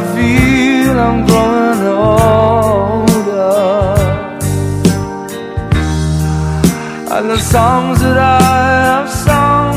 I feel I'm growing older. And the songs that I have sung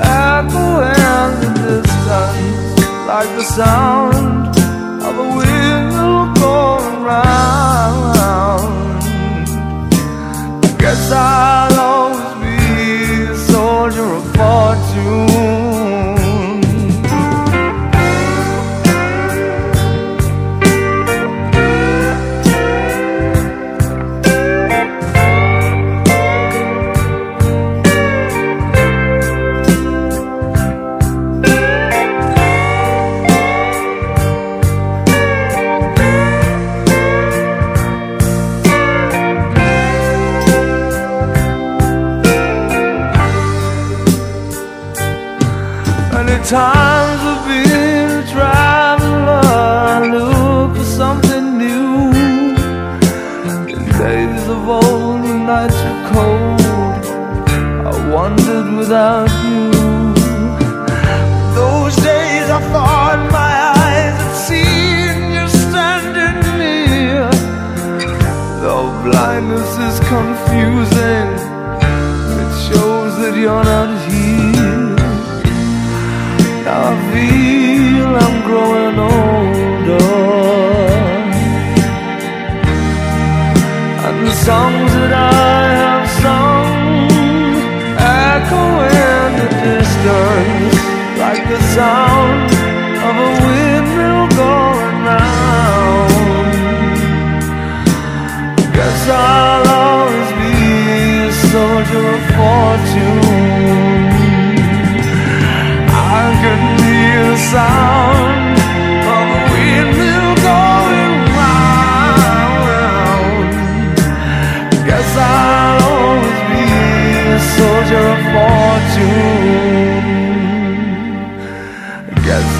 echo in the distance like the sound of a wheel going round. I guess I'll times I've been a traveler, I look for something new. In days of old, when nights were cold, I wandered without you. Those days I thought my eyes had seen you standing near. Though blindness is confusing, it shows that you're not here. I feel I'm growing older. And the songs that I have sung Echo in the distance Like the sound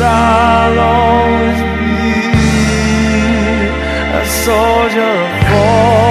I'll always be a soldier of fortune.